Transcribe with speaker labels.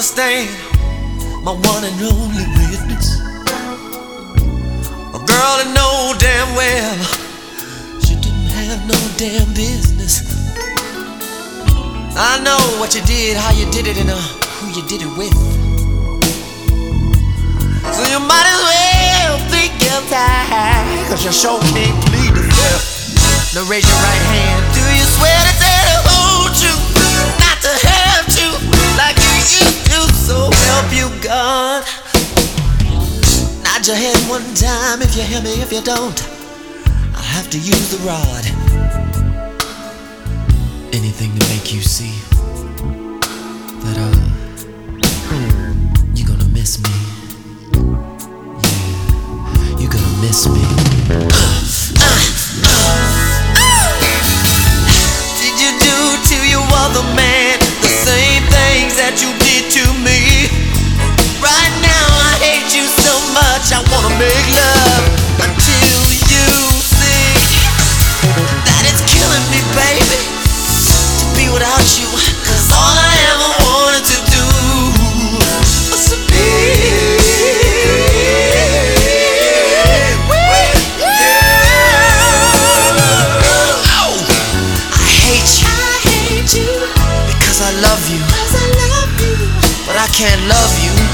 Speaker 1: understand my one and only witness. A girl that know damn well she didn't have no damn business. I know what you did, how you did it, and uh, who you did it with. So you might as well think guilty, cause you sure can't plead the fifth. Now raise your right hand. Do you swear to one time if you hear me. If you don't, I'll have to use the rod. Anything to make you see that uh, you're gonna miss me. Yeah, you're gonna miss me. Did you do to your other man the same things that you did to me? Much I wanna make love until you see that it's killing me, baby, to be without you. Cause all I ever wanted to do was to be with you. I hate you.
Speaker 2: I hate you
Speaker 1: Because I love you,
Speaker 2: cause I love you.
Speaker 1: but I can't love you